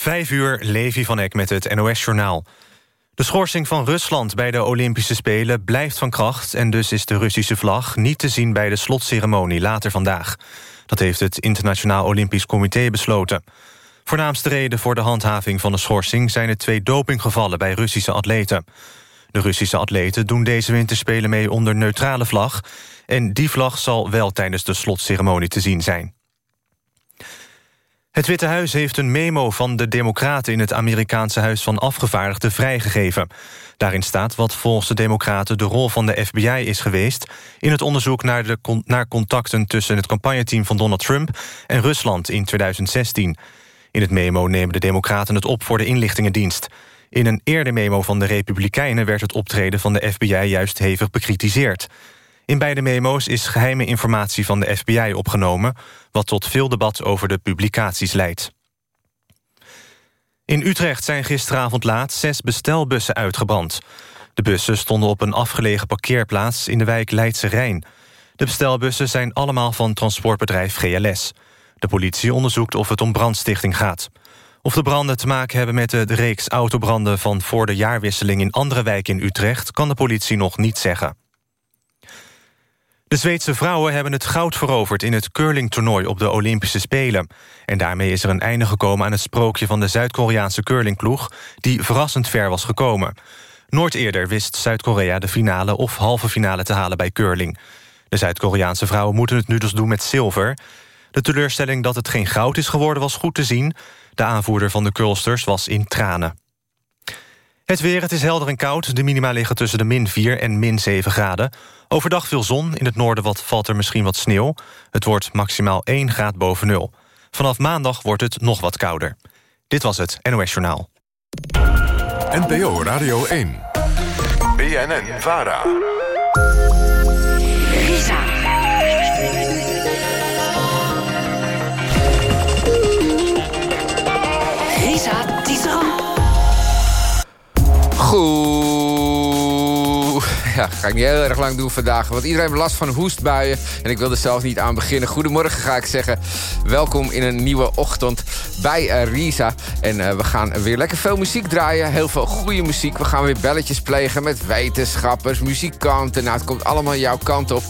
Vijf uur, Levi van Eck met het NOS-journaal. De schorsing van Rusland bij de Olympische Spelen blijft van kracht... en dus is de Russische vlag niet te zien bij de slotceremonie later vandaag. Dat heeft het Internationaal Olympisch Comité besloten. Voornaamste reden voor de handhaving van de schorsing... zijn de twee dopinggevallen bij Russische atleten. De Russische atleten doen deze winterspelen mee onder neutrale vlag... en die vlag zal wel tijdens de slotceremonie te zien zijn. Het Witte Huis heeft een memo van de Democraten... in het Amerikaanse Huis van Afgevaardigden vrijgegeven. Daarin staat wat volgens de Democraten de rol van de FBI is geweest... in het onderzoek naar, de, naar contacten tussen het campagneteam van Donald Trump... en Rusland in 2016. In het memo nemen de Democraten het op voor de inlichtingendienst. In een eerder memo van de Republikeinen... werd het optreden van de FBI juist hevig bekritiseerd... In beide memo's is geheime informatie van de FBI opgenomen... wat tot veel debat over de publicaties leidt. In Utrecht zijn gisteravond laat zes bestelbussen uitgebrand. De bussen stonden op een afgelegen parkeerplaats in de wijk Leidse Rijn. De bestelbussen zijn allemaal van transportbedrijf GLS. De politie onderzoekt of het om brandstichting gaat. Of de branden te maken hebben met de reeks autobranden... van voor de jaarwisseling in andere wijken in Utrecht... kan de politie nog niet zeggen. De Zweedse vrouwen hebben het goud veroverd in het curlingtoernooi op de Olympische Spelen. En daarmee is er een einde gekomen aan het sprookje van de Zuid-Koreaanse curlingploeg... die verrassend ver was gekomen. Nooit eerder wist Zuid-Korea de finale of halve finale te halen bij curling. De Zuid-Koreaanse vrouwen moeten het nu dus doen met zilver. De teleurstelling dat het geen goud is geworden was goed te zien. De aanvoerder van de curlsters was in tranen. Het weer, het is helder en koud. De minima liggen tussen de min 4 en min 7 graden. Overdag veel zon, in het noorden wat, valt er misschien wat sneeuw. Het wordt maximaal 1 graad boven nul. Vanaf maandag wordt het nog wat kouder. Dit was het NOS Journaal. NPO Radio 1. BNN VARA. Goed. Ja, ga ik niet heel erg lang doen vandaag. Want iedereen heeft last van hoestbuien. En ik wil er zelf niet aan beginnen. Goedemorgen ga ik zeggen. Welkom in een nieuwe ochtend bij uh, Risa. En uh, we gaan weer lekker veel muziek draaien. Heel veel goede muziek. We gaan weer belletjes plegen met wetenschappers, muzikanten. Nou, het komt allemaal jouw kant op.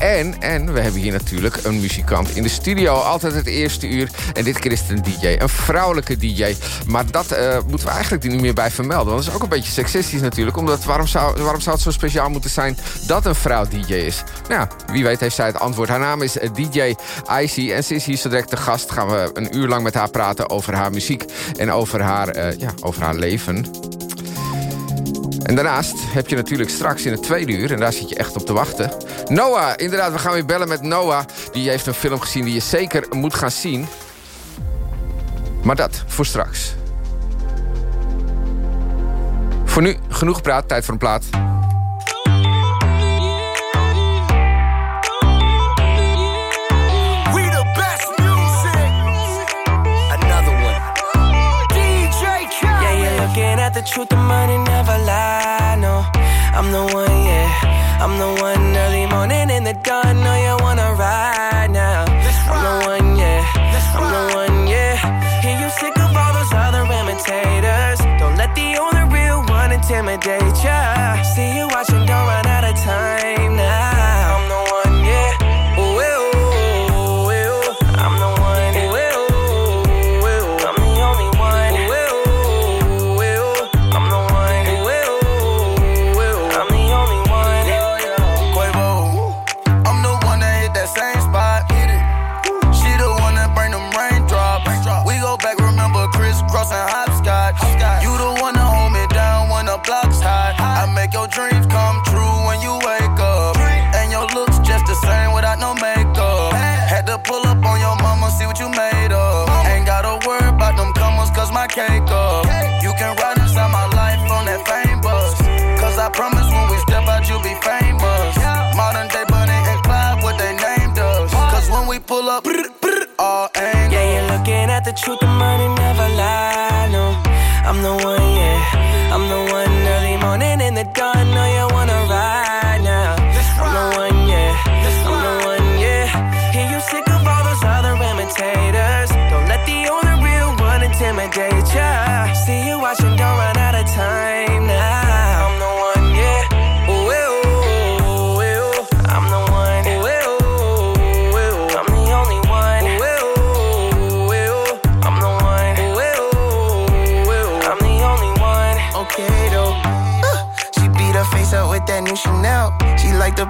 En, en we hebben hier natuurlijk een muzikant in de studio. Altijd het eerste uur. En dit keer is het een DJ. Een vrouwelijke DJ. Maar dat uh, moeten we eigenlijk niet meer bij vermelden. Want dat is ook een beetje seksistisch natuurlijk. Omdat waarom zou, waarom zou het zo speciaal moeten zijn dat een vrouw DJ is? Nou, wie weet heeft zij het antwoord. Haar naam is DJ Icy. En ze is hier zo direct de gast. Gaan we een uur lang met haar praten over haar muziek. En over haar, uh, ja, over haar leven. En daarnaast heb je natuurlijk straks in het tweede uur... en daar zit je echt op te wachten... Noah, inderdaad, we gaan weer bellen met Noah. Die heeft een film gezien die je zeker moet gaan zien. Maar dat voor straks. Voor nu genoeg praat, tijd voor een plaat. Truth, the money never lie. No, I'm the one, yeah. I'm the one early morning in the dawn. Know you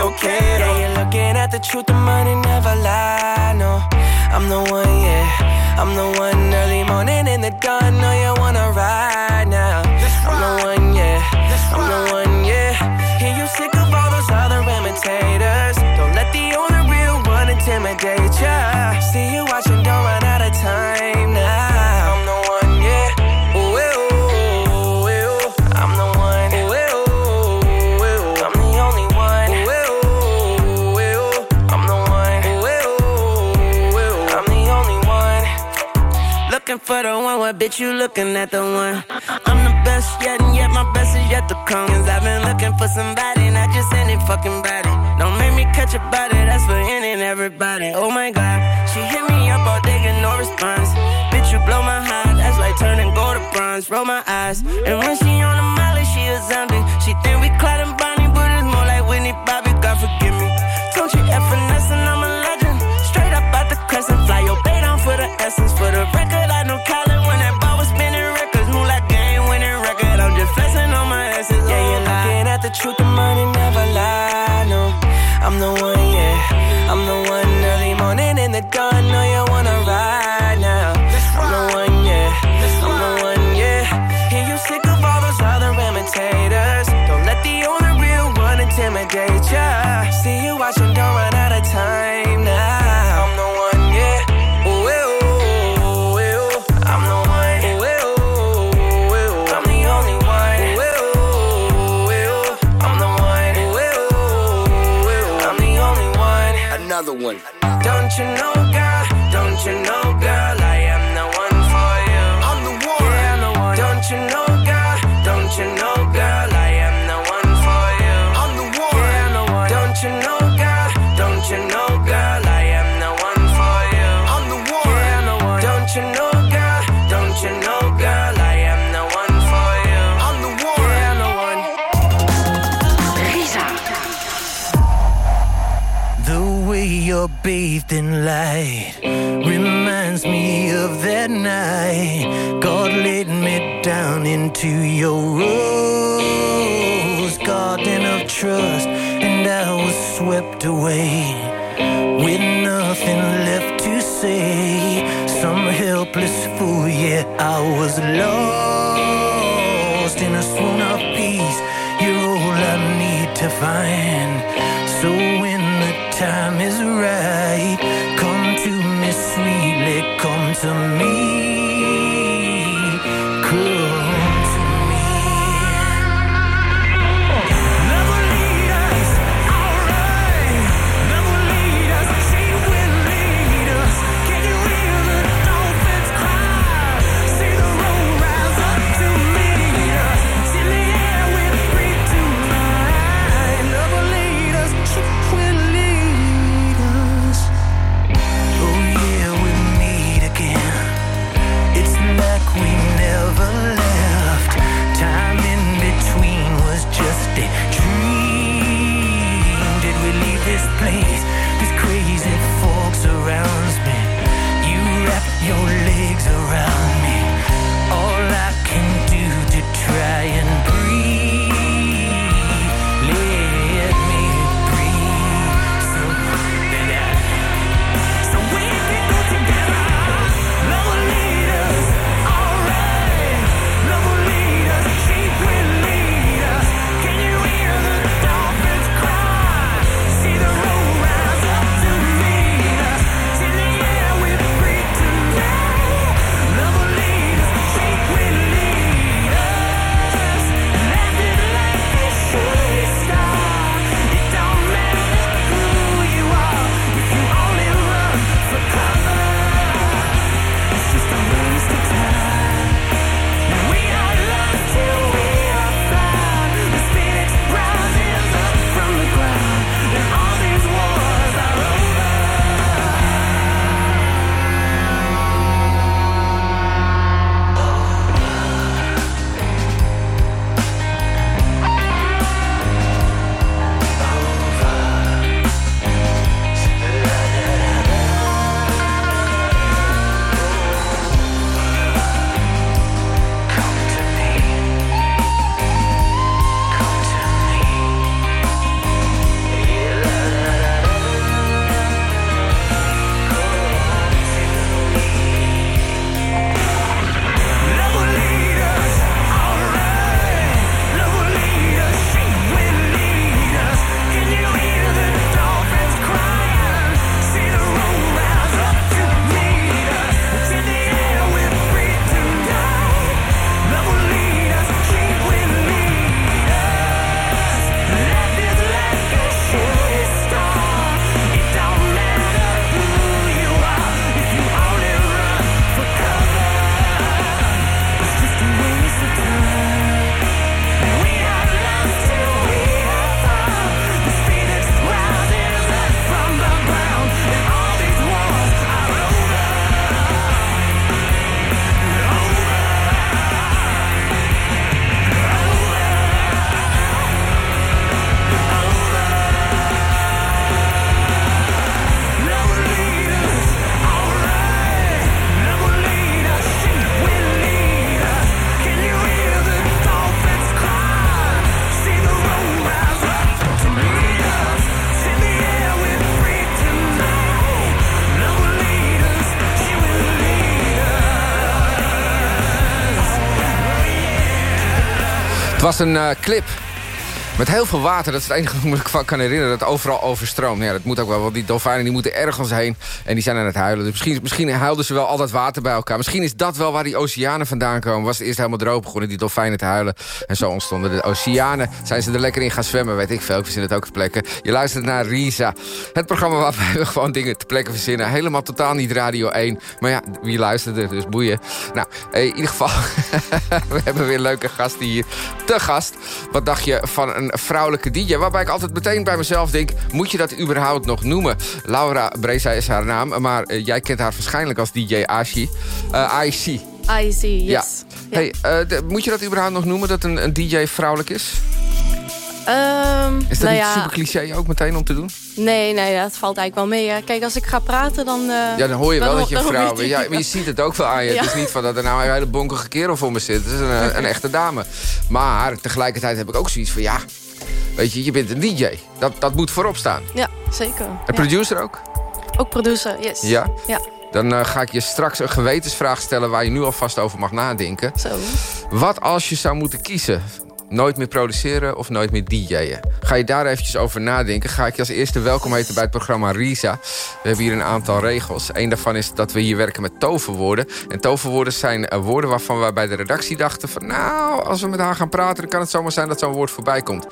Okay, okay. Yeah, you're looking at the truth. The money never lie. No, I'm the one. Yeah. I'm the one early morning in the dawn. Know you wanna ride now. I'm the one, yeah. I'm the one, yeah. Hear you sick of all those other imitators. For the one, what bitch you looking at the one? I'm the best yet, and yet my best is yet to come. Cause I've been looking for somebody, not just any fucking body. Don't make me catch a body, that's for any and everybody. Oh my god, she hit me up all day, get no response. Bitch, you blow my heart, that's like turning gold to bronze. Roll my eyes, and when she on the molly, she a zombie. She think we Clyde and Bonnie, but it's more like Whitney Bobby, God forgive me. Don't you F I'm a legend. Straight up out the crescent, fly your bait down for the essence. For the record, I Another one. Don't you know, bathed in light reminds me of that night God laid me down into your rose garden of trust, and I was swept away with nothing left to say. Some helpless fool, yeah, I was lost in a swoon of peace. You're all I need to find. So when the time is right, to me. Was een eh, clip met heel veel water. Dat is het enige wat ik me kan herinneren. Dat overal overstroomt. Nou Ja, dat moet ook wel, want die dolfijnen die moeten ergens heen. En die zijn aan het huilen. Dus misschien, misschien huilden ze wel al dat water bij elkaar. Misschien is dat wel waar die oceanen vandaan komen. Was het eerst helemaal droog begonnen, die dolfijnen te huilen. En zo ontstonden de oceanen. Zijn ze er lekker in gaan zwemmen, weet ik veel. Ik verzin het ook te plekken. Je luistert naar Risa. Het programma waarbij we gewoon dingen te plekken verzinnen. Helemaal totaal niet Radio 1. Maar ja, wie luisterde, dus boeien. Nou, in ieder geval, we hebben weer leuke gasten hier te gast. Wat dacht je van een vrouwelijke DJ? Waarbij ik altijd meteen bij mezelf denk... moet je dat überhaupt nog noemen? Laura Breza is haar naam, maar eh, jij kent haar waarschijnlijk als DJ Ashi. Uh, IC. I see, yes. Ja. Hey, eh, de- moet je dat überhaupt nog noemen, dat een, een DJ vrouwelijk is? Ehm, Is dat nou niet ja, super cliché ook meteen om te doen? Nee, nee, dat valt eigenlijk wel mee. hè. Kijk, als ik ga praten, dan... eh, Ja, dan hoor je wel dat je een vrouw bent. Ja, maar je ziet het ook wel aan je. Ja. Het is niet van dat er nou een hele bonkige kerel voor me zit. Het is een, een echte dame. Maar tegelijkertijd heb ik ook zoiets van... ja, weet je, je bent een DJ. Dat, dat moet voorop staan. Ja, zeker. Ja. producer ook? Ook producer, yes. Ja? Ja, Dan eh, ga ik je straks een gewetensvraag stellen... waar je nu alvast over mag nadenken. zo. Wat als je zou moeten kiezen? Nooit meer produceren of nooit meer DJ'en? Ga je daar eventjes over nadenken? Ga ik je als eerste welkom heten bij het programma Risa. We hebben hier een aantal regels. Eén daarvan is dat we hier werken met toverwoorden. En toverwoorden zijn eh, woorden waarvan we bij de redactie dachten... van nou, als we met haar gaan praten... dan kan het zomaar zijn dat zo'n woord voorbij komt.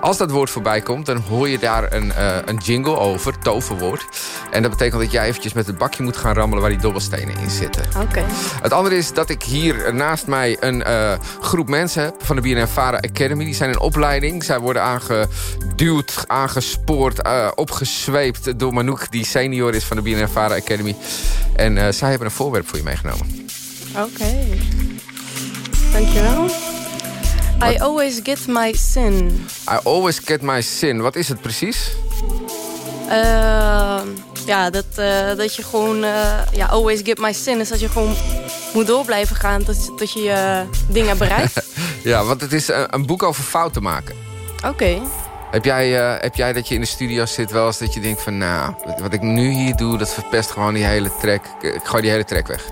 Als dat woord voorbij komt, dan hoor je daar een, eh, een jingle over, toverwoord. En dat betekent dat jij eventjes met het bakje moet gaan rammelen... waar die dobbelstenen in zitten. Oké. Het andere is dat ik hier naast mij een eh, groep mensen heb van de BNN Vara Academy. Die zijn in opleiding. Zij worden aangeduwd, aangespoord, eh, opgezweept door Manouk... die senior is van de BNN Vara Academy. En eh, zij hebben een voorwerp voor je meegenomen. Oké. Dankjewel. I always get my sin. I always get my sin. Wat is het precies? Ehm, ja, dat, eh, dat je gewoon... eh, ja, always get my sin is dat je gewoon moet door blijven gaan... tot, tot je je dingen bereikt. Ja, want het is een, een boek over fouten maken. Oké. Heb jij, eh, heb jij dat je in de studio zit wel eens dat je denkt van... nou, wat ik nu hier doe, dat verpest gewoon die hele track. Ik gooi die hele track weg.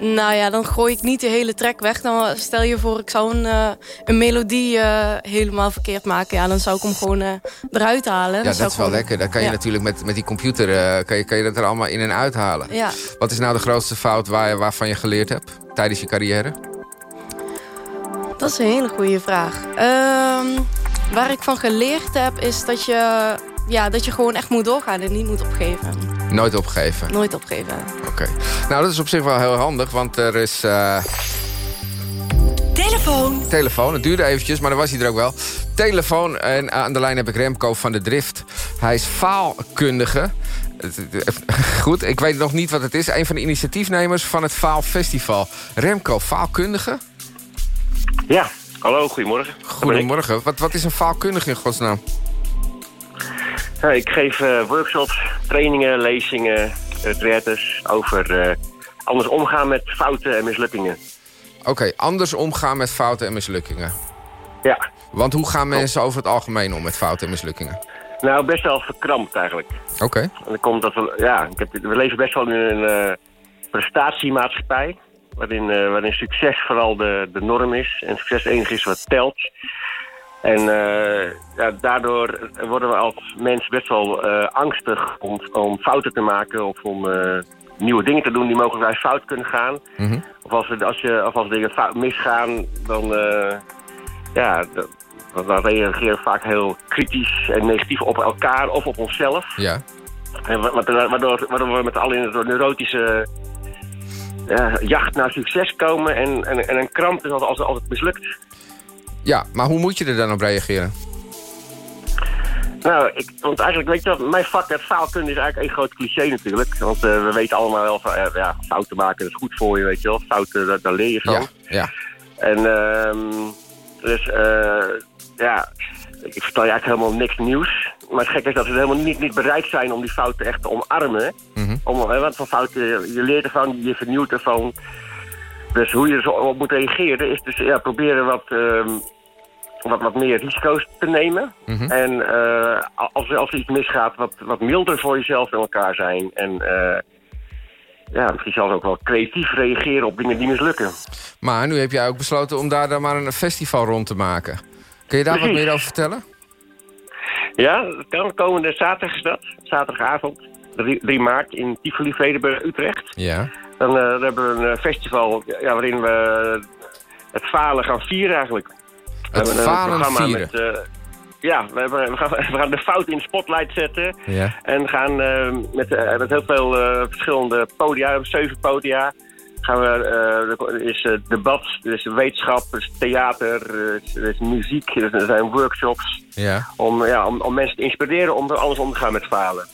Nou ja, dan gooi ik niet de hele track weg. Dan stel je voor, ik zou een, eh, een melodie eh, helemaal verkeerd maken. Ja, dan zou ik hem gewoon eh, eruit halen. Ja, Dan dat is wel gewoon- lekker. Dan kan je Ja. natuurlijk met, met die computer eh, kan je, kan je dat er allemaal in en uithalen. Ja. Wat is nou de grootste fout waar, je- waarvan je geleerd hebt tijdens je carrière? Dat is een hele goede vraag. Ehm, waar ik van geleerd heb, is dat je, ja, dat je gewoon echt moet doorgaan en niet moet opgeven. Nooit opgeven. Nooit opgeven. Oké. Nou, dat is op zich wel heel handig, want er is eh, Telefoon. telefoon. Het duurde eventjes, maar dan was hij er ook wel. Telefoon en aan de lijn heb ik Remco van de Drift. Hij is faalkundige. Goed, ik weet nog niet wat het is. Een van de initiatiefnemers van het Faalfestival. Remco, faalkundige? Ja, hallo, goedemorgen. Goedemorgen. Wat, wat is een faalkundige in godsnaam? Ik geef eh, workshops, trainingen, lezingen, retretes over eh, anders omgaan met fouten en mislukkingen. Oké, anders omgaan met fouten en mislukkingen. Ja, Want hoe gaan mensen over het algemeen om met fouten en mislukkingen? nou best wel verkrampt eigenlijk. Oké. En dan komt dat we, ja, ik heb, we leven best wel in een eh, prestatiemaatschappij. Waarin, waarin succes vooral de, de norm is. En succes het enige is wat telt. En eh, ja, daardoor worden we als mens best wel eh, angstig om, om fouten te maken. Of om eh, nieuwe dingen te doen die mogelijk fout kunnen gaan. Mhm. Of als, we, als, je, of als dingen fout misgaan, dan, ja, dan, dan reageren we vaak heel kritisch en negatief op elkaar of op onszelf. Ja. En wa- wa- waardoor, waardoor we met al in een neurotische ja, jacht naar succes komen. En, en, en een kramp is altijd, altijd, altijd mislukt. Ja, maar hoe moet je er dan op reageren? Nou, ik, want eigenlijk weet je wat, mijn vak, het faalkunde is eigenlijk een groot cliché natuurlijk. Want eh, we weten allemaal wel van, eh, ja, fouten maken dat is goed voor je, weet je wel. Fouten, daar, daar leer je van. Ja, ja. En ehm dus, eh ja, ik vertel je eigenlijk helemaal niks nieuws. Maar het gekke is dat we helemaal niet, niet bereid zijn om die fouten echt te omarmen. Om, hè, wat voor fouten, je leert ervan, je vernieuwt ervan. Dus hoe je er zo op moet reageren is dus ja, proberen wat, ehm, wat, wat meer risico's te nemen. Mhm. En eh, als, als er iets misgaat, wat, wat milder voor jezelf en elkaar zijn. En eh, ja, misschien zelfs ook wel creatief reageren op dingen die mislukken. Maar nu heb jij ook besloten om daar dan maar een festival rond te maken. Kun je daar wat meer over vertellen? Ja, dat kan. Komende zaterdag is dat. Zaterdagavond, 3, 3 maart, in Tivoli Vredenburg, Utrecht. Ja. Dan, eh, dan hebben we een festival ja, waarin we het falen gaan vieren eigenlijk. We een falen programma vieren? Met, eh, ja, we, hebben, we, gaan, we gaan de fout in de spotlight zetten. Ja. En gaan eh, met, eh, met heel veel verschillende podia, zeven podia. Gaan we, er is debat, er is wetenschap, er is theater, er is, er is muziek, er zijn workshops. Ja. Om, ja, om, om mensen te inspireren om er anders om te gaan met falen.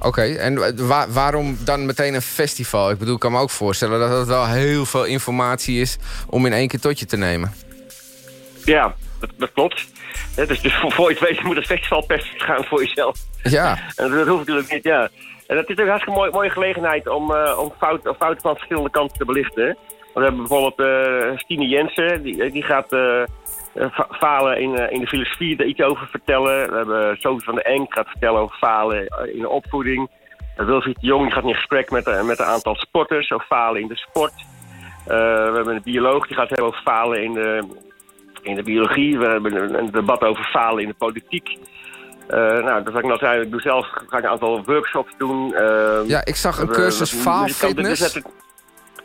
Oké, en wa- waarom dan meteen een festival? Ik bedoel, ik kan me ook voorstellen dat het wel heel veel informatie is... om in één keer tot je te nemen. Ja, dat, dat klopt. Hè, dus, dus voor, voor je het weet moet het festival perfect gaan voor jezelf. Ja, En dat hoeft natuurlijk niet, ja. En dat is een hartstikke mooi, mooie gelegenheid om, eh, om fouten, fouten van verschillende kanten te belichten. We hebben bijvoorbeeld eh Stine Jensen, die, die gaat eh, eh, fa- falen in, in de filosofie, daar iets over vertellen. We hebben Sophie van der Enk, gaat vertellen over falen in de opvoeding. Uh, Wilfried de Jong die gaat in gesprek met, met een aantal sporters over falen in de sport. We hebben een bioloog die gaat hebben over falen in de, in de biologie. We hebben een, debat over falen in de politiek. Eh, nou, dat ik nog zeggen. Ik doe zelf ga ik een aantal workshops doen. Eh, ja ik zag een cursus faalfitness. dus dat-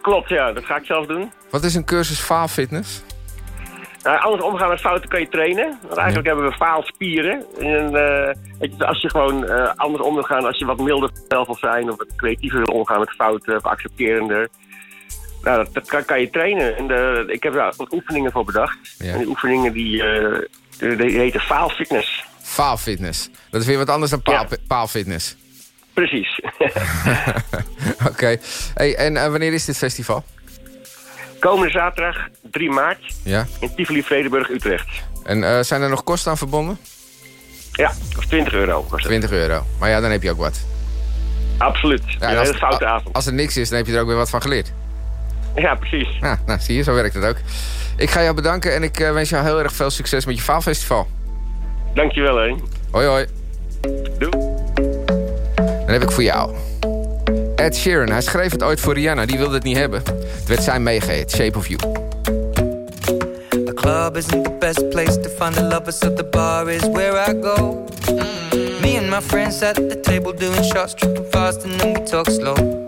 Klopt, ja. Dat ga ik zelf doen. Wat is een cursus faalfitness? Nou, anders omgaan met fouten kan je trainen. Want eigenlijk hebben we faalspieren. En, je, als je gewoon anders om wil gaan, als je wat milder zelf wil zijn... of wat creatiever wil omgaan met fouten, of accepterender... Nou, dat, dat kan, kan je trainen. En de, ik heb daar wat oefeningen voor bedacht. Ja. En die oefeningen die, eh, die, die heten faalfitness. Faalfitness. Dat is weer wat anders dan paal, Ja. paalfitness. Precies. Oké. Hey, en eh, wanneer is dit festival? Komende zaterdag, 3 maart, Ja. in Tivoli Vredenburg, Utrecht. En eh, zijn er nog kosten aan verbonden? Ja, dat is 20 euro. kost het. 20 euro. Maar ja, dan heb je ook wat. Absoluut. Ja, Ja, en een hele foute avond. als er niks is, dan heb je er ook weer wat van geleerd. Ja, precies. Ja, nou, zie je, zo werkt het ook. Ik ga jou bedanken en ik eh, wens jou heel erg veel succes met je faalfestival. Dankjewel, hè. Hoi, hoi. Doei. Dan heb ik voor jou. Ed Sheeran, hij schreef het ooit voor Rihanna, die wilde het niet hebben. Het werd zijn meegeheet, Shape of You. The club isn't the best place to find the lovers, so the bar is where I go. Me and my friends at the table doing shots, tripping fast, and then we talk slow.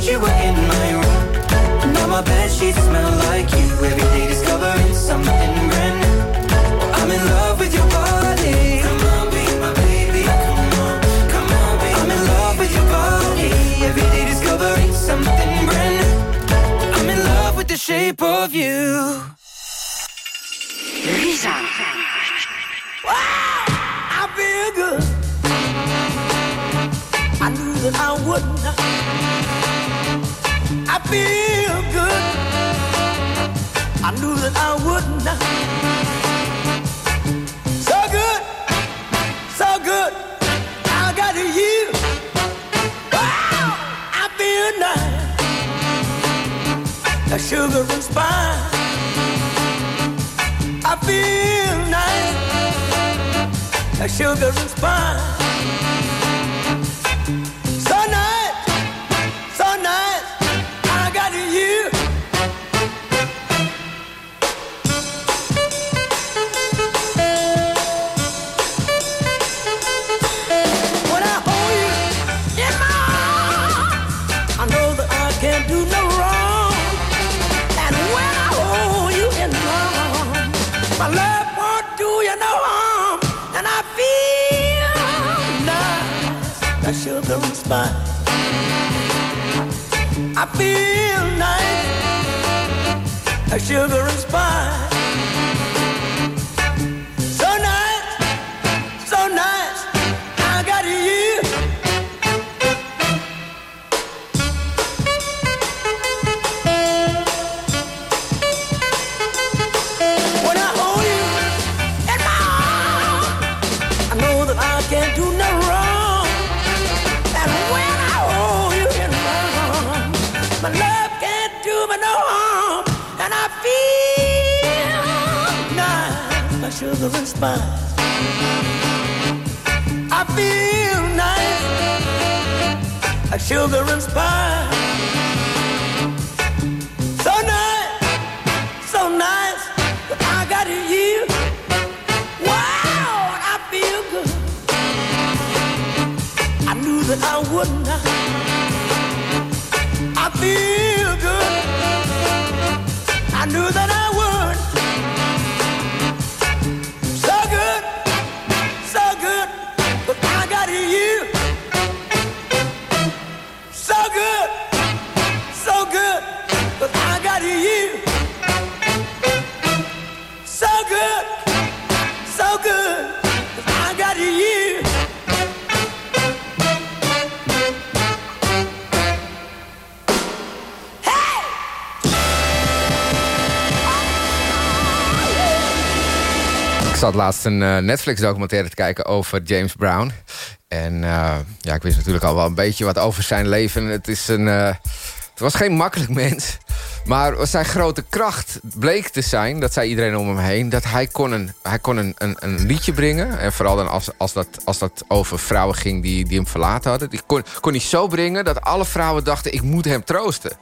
Night you were in my room. Now my bed sheets smell like you. Every day discovering something brand new. I'm in love with your body. Come on, be my baby. Come on, come on, be I'm in love with your body. Every day discovering something brand new. I'm in love with the shape of you. Risa. I feel good. I knew that I would not. I feel good. I knew that I would not. So good, so good. I got you. Wow, I feel nice. The sugar and spice. I feel nice like sugar and spice. Sugar and spice. I feel nice, like sugar and spice. Spice. I feel nice, like sugar and spice. Zat laatst een eh, Netflix-documentaire te kijken over James Brown. En eh, ja, ik wist natuurlijk al wel een beetje wat over zijn leven. Het, is een, eh, het was geen makkelijk mens. Maar zijn grote kracht bleek te zijn, dat zei iedereen om hem heen... dat hij kon een, hij kon een, een, een liedje brengen. En vooral dan als, als, dat, als dat over vrouwen ging die, die hem verlaten hadden. Die kon, kon hij zo brengen dat alle vrouwen dachten... ik moet hem troosten.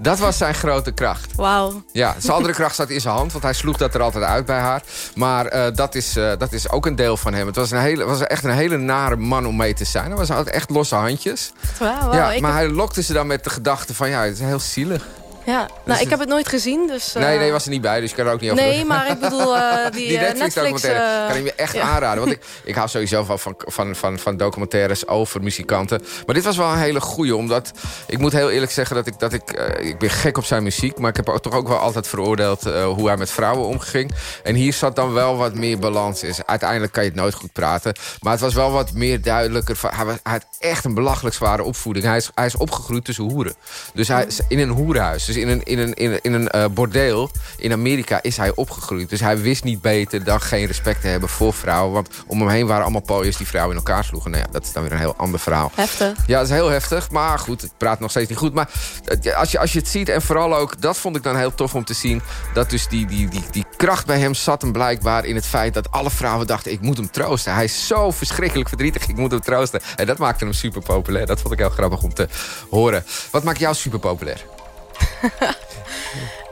Dat was zijn grote kracht. Wauw. Ja, zijn andere kracht zat in zijn hand, want hij sloeg dat er altijd uit bij haar. Maar eh, dat, is, eh, dat is ook een deel van hem. Het was, een hele, was echt een hele nare man om mee te zijn. Hij was had echt losse handjes. Wauw, ja, ik maar heb- hij lokte ze dan met de gedachte van... ja, het is heel zielig. Ja, nou, ik heb het nooit gezien, dus... eh, Nee, nee, was er niet bij, dus ik kan er ook niet over Nee, maar ik bedoel, eh, die, die eh, Netflix, eh, kan ik je echt ja. aanraden. Want ik, ik hou sowieso van, van, van, van, van documentaires over muzikanten. Maar dit was wel een hele goeie, omdat... Ik moet heel eerlijk zeggen dat ik... Dat ik, eh, ik ben gek op zijn muziek, maar ik heb toch ook wel altijd veroordeeld... eh, hoe hij met vrouwen omging. En hier zat dan wel wat meer balans in. Uiteindelijk kan je het nooit goed praten. Maar het was wel wat meer duidelijker. van- Hij, was, hij had echt een belachelijk zware opvoeding. Hij is, hij is opgegroeid tussen hoeren. Dus hij is in een hoerenhuis. Dus in een, in een, in een, in een eh, bordeel in Amerika is hij opgegroeid. Dus hij wist niet beter dan geen respect te hebben voor vrouwen. Want om hem heen waren allemaal pooiers die vrouwen in elkaar sloegen. Nou ja, dat is dan weer een heel ander verhaal. Heftig. Ja, dat is heel heftig. Maar goed, het praat nog steeds niet goed. Maar eh, als je, als je het ziet, en vooral ook... dat vond ik dan heel tof om te zien... dat dus die, die, die, die kracht bij hem zat hem blijkbaar in het feit... dat alle vrouwen dachten, ik moet hem troosten. Hij is zo verschrikkelijk verdrietig, ik moet hem troosten. En dat maakte hem super populair. Dat vond ik heel grappig om te horen. Wat maakt jou super populair?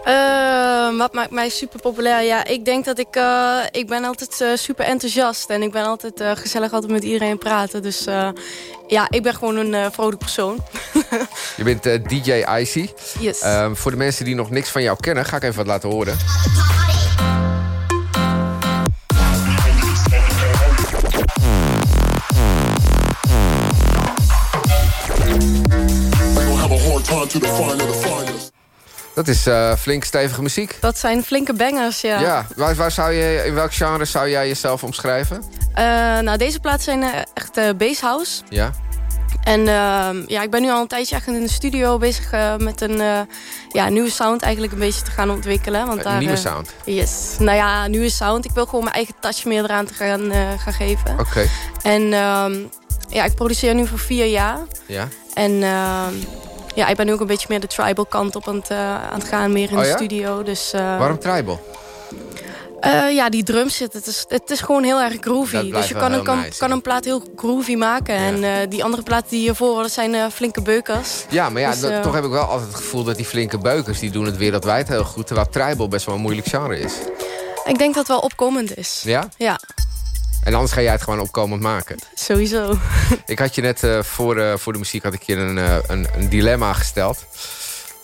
Eh, wat maakt mij super populair? Ja, ik denk dat ik... eh, ik ben altijd eh, super enthousiast. En ik ben altijd eh, gezellig altijd met iedereen praten. Dus eh, ja, ik ben gewoon een eh, vrolijk persoon. Je bent DJ Icy. Yes. Ehm, voor de mensen die nog niks van jou kennen... ga ik even wat laten horen. Dat is eh, flink stevige muziek. Dat zijn flinke bangers, ja. Ja, waar, waar zou je, in welk genre zou jij jezelf omschrijven? Eh, nou, deze plaatsen zijn eh, echt eh basshouse. Ja, En ehm, ja, ik ben nu al een tijdje echt in de studio bezig met een ja, nieuwe sound eigenlijk een beetje te gaan ontwikkelen. Want een daar, nieuwe sound. Yes. Nou ja, nieuwe sound. Ik wil gewoon mijn eigen touch meer eraan te gaan, gaan geven. Oké, En ehm, ja, ik produceer nu voor vier jaar. ja. En ehm, ja, ik ben nu ook een beetje meer de tribal kant op aan het, eh, aan het gaan. Meer in Oh de studio. Dus, eh, Waarom tribal? eh, ja, die drums zitten. Het is, het is gewoon heel erg groovy. Dus je kan een, kan, nice, kan een plaat heel groovy maken. En die andere platen die hiervoor hadden, zijn flinke beukers. Ja, maar ja, Dus, toch heb ik wel altijd het gevoel dat die flinke beukers... die doen het wereldwijd heel goed, terwijl tribal best wel een moeilijk genre is. Ik denk dat het wel opkomend is. Ja? Ja, En anders ga jij het gewoon opkomend maken. sowieso. Ik had je net eh, voor, eh, voor de muziek had ik je een, eh, een, een dilemma gesteld.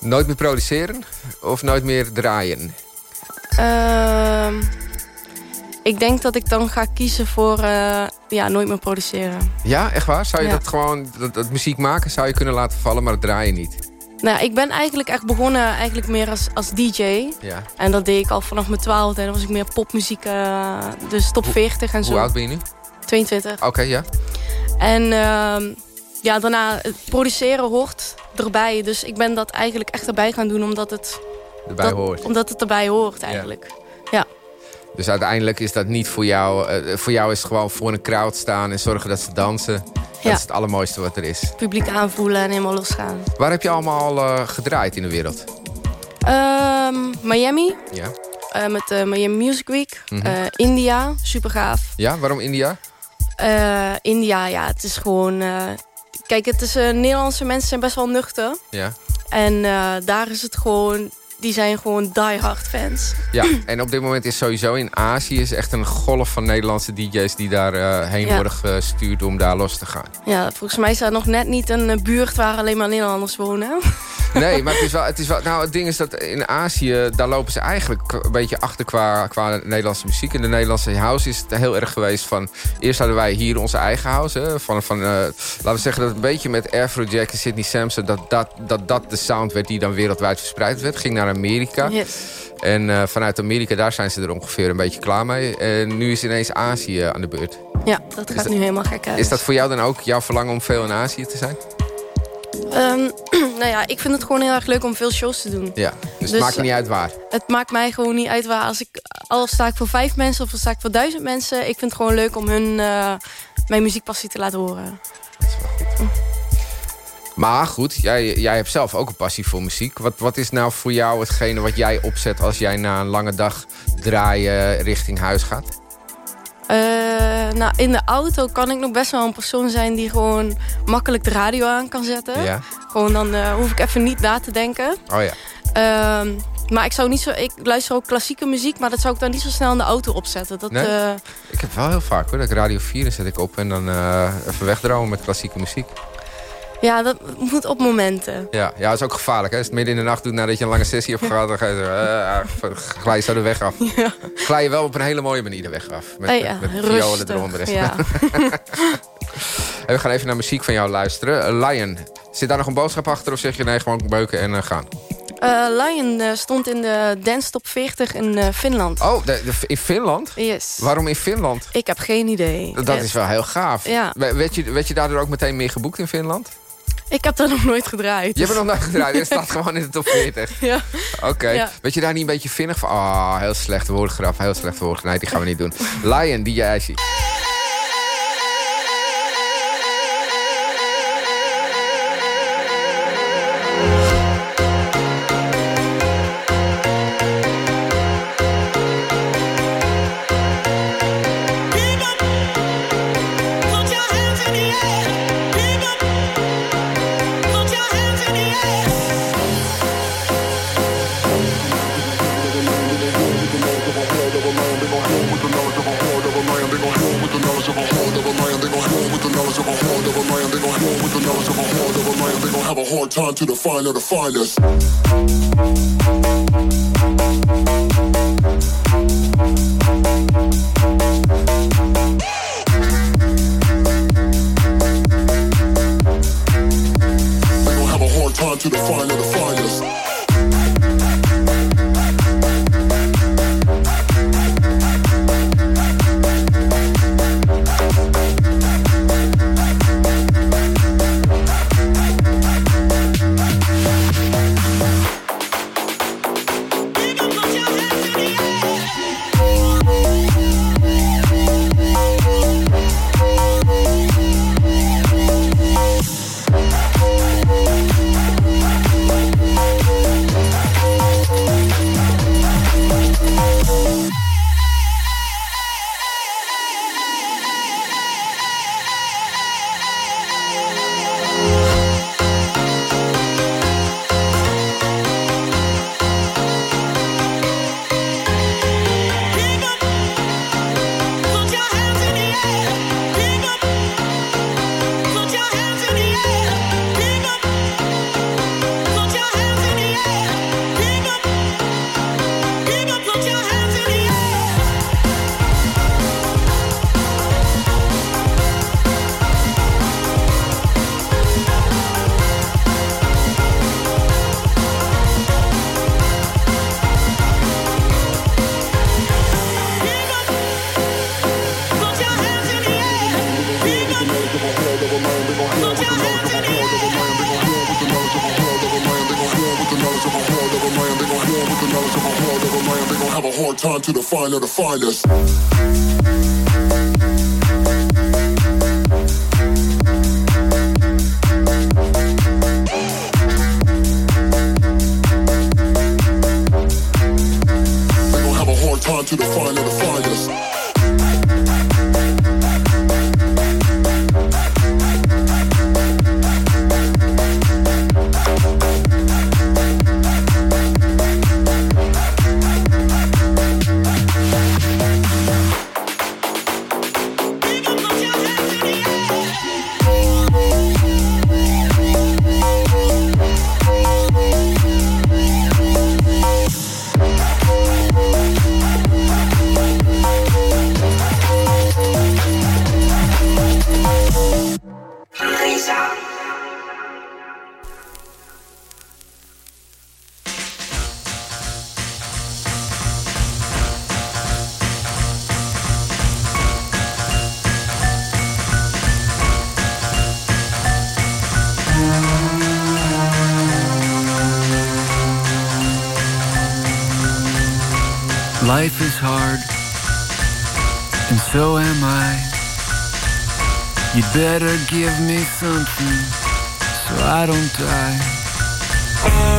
Nooit meer produceren of nooit meer draaien? Ehm, ik denk dat ik dan ga kiezen voor ja, nooit meer produceren. Ja, echt waar? Zou je Ja. dat gewoon, dat, dat muziek maken, zou je kunnen laten vallen, maar het draaien niet? Nou, ik ben eigenlijk echt begonnen eigenlijk meer als, als DJ. Ja. En dat deed ik al vanaf mijn twaalfde. En dan was ik meer popmuziek, eh, dus top 40 en zo. Hoe oud ben je nu? 22. Oké, ja. En ehm, ja, daarna het produceren hoort erbij. Dus ik ben dat eigenlijk echt erbij gaan doen omdat het, Erbij dat- hoort. Omdat het erbij hoort eigenlijk. Ja. Dus uiteindelijk is dat niet voor jou. eh, voor jou is het gewoon voor een crowd staan en zorgen dat ze dansen. Dat is het allermooiste wat er is. Publiek aanvoelen en helemaal losgaan. Waar heb je allemaal eh, gedraaid in de wereld? Ehm, Miami, Ja. eh, met de Miami Music Week. Mhm. India, super gaaf. Ja, waarom India? India, ja, het is gewoon... kijk, het is, Nederlandse mensen zijn best wel nuchter. Ja. En daar is het gewoon... Die zijn gewoon diehard fans. Ja, en op dit moment is sowieso in Azië is echt een golf van Nederlandse DJ's die daar eh, heen Ja. worden gestuurd om daar los te gaan. Ja, volgens mij is dat nog net niet een eh, buurt waar alleen maar Nederlanders wonen. Nee, maar het is wel, het is wel. Nou, het ding is dat in Azië, daar lopen ze eigenlijk een beetje achter qua, qua Nederlandse muziek. In de Nederlandse house is het heel erg geweest van. Eerst hadden wij hier onze eigen house. Hè, van, van, eh, laten we zeggen dat een beetje met Afrojack en Sidney Sampson. Dat dat, dat dat de sound werd die dan wereldwijd verspreid werd. Ging naar Amerika. Yes. En eh, vanuit Amerika, daar zijn ze er ongeveer een beetje klaar mee. En nu is ineens Azië aan de beurt. Ja, dat gaat dat- nu helemaal gek uit. Is dat voor jou dan ook jouw verlangen om veel in Azië te zijn? Ehm, nou ja, ik vind het gewoon heel erg leuk om veel shows te doen. Ja, dus, Dus, het maakt je niet uit waar. Het maakt mij gewoon niet uit waar. Als ik, al sta ik voor vijf mensen of al sta ik voor duizend mensen. Ik vind het gewoon leuk om hun eh, mijn muziekpassie te laten horen. Maar goed, jij, jij hebt zelf ook een passie voor muziek. Wat, wat is nou voor jou hetgene wat jij opzet als jij na een lange dag draaien richting huis gaat? Eh, nou, in de auto kan ik nog best wel een persoon zijn die gewoon makkelijk de radio aan kan zetten. Ja. Gewoon dan eh, hoef ik even niet na te denken. Oh ja. Ehm, maar ik zou niet zo. Ik luister ook klassieke muziek, maar dat zou ik dan niet zo snel in de auto opzetten. Dat, Nee? eh, Ik heb wel heel vaak hoor, dat ik Radio 4 dan zet ik op en dan even wegdromen met klassieke muziek. Ja, dat moet op momenten. Ja, ja, dat is ook gevaarlijk. Hè? Als het midden in de nacht doet nadat je een lange sessie hebt gehad, dan ga je, eh, glij je zo de weg af. Ja. Glij je wel op een hele mooie manier de weg af. Met, Eh, ja, met, met violen eronder. ja. En we gaan even naar muziek van jou luisteren. Eh, Lion, zit daar nog een boodschap achter of zeg je nee, gewoon beuken en eh, gaan? Lion stond in de Dance Top 40 in Finland. Oh, de, de- in Finland? Yes. Waarom in Finland? Ik heb geen idee. Dat is wel heel gaaf. Ja. We- Werd je, werd je daardoor ook meteen meer geboekt in Finland? Ik heb dat nog nooit gedraaid. Je hebt het nog nooit gedraaid. Dit staat gewoon in de top 40. Ja. Oké. Ja. Weet je daar niet een beetje vinnig van? Ah, heel slechte woordgraf. Heel slechte woordgraf. Nee, die gaan we niet doen. Lion, DJ Icy. Have a hard time to define or define us. find of the finest. Life is hard, and so am I. You better give me something so I don't die.